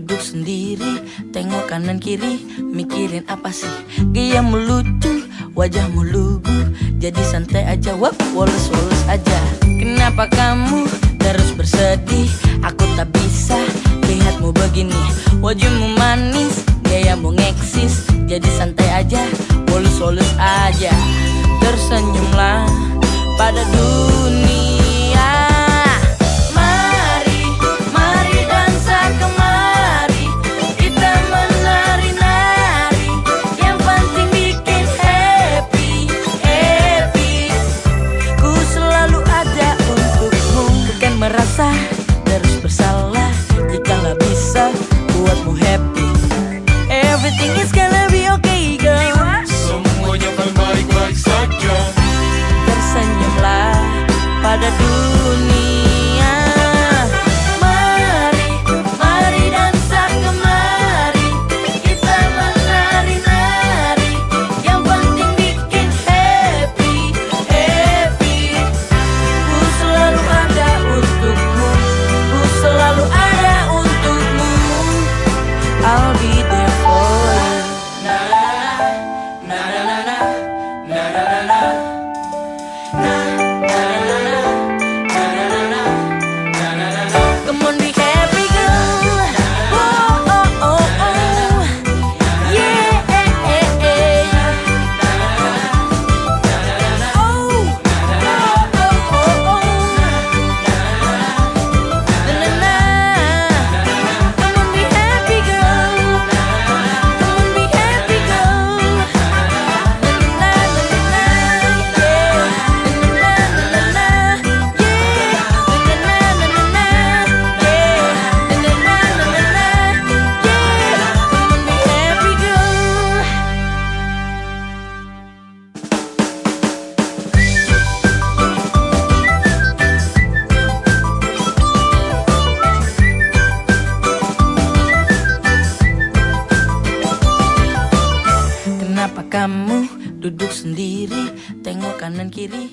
sendiri Tengok kanan kiri Mikirin apa sih? Gayamu lucu Wajahmu lugu Jadi santai aja Wap Woles-woles aja. Kenapa kamu terus bersedih? Aku tak bisa Lihatmu begini. Wajahmu manis Gayamu ngeksis Jadi santai aja Woles-woles aja. Tersenyumlah Pada dunia do Kenapa kamu duduk sendiri? Tengok kanan kiri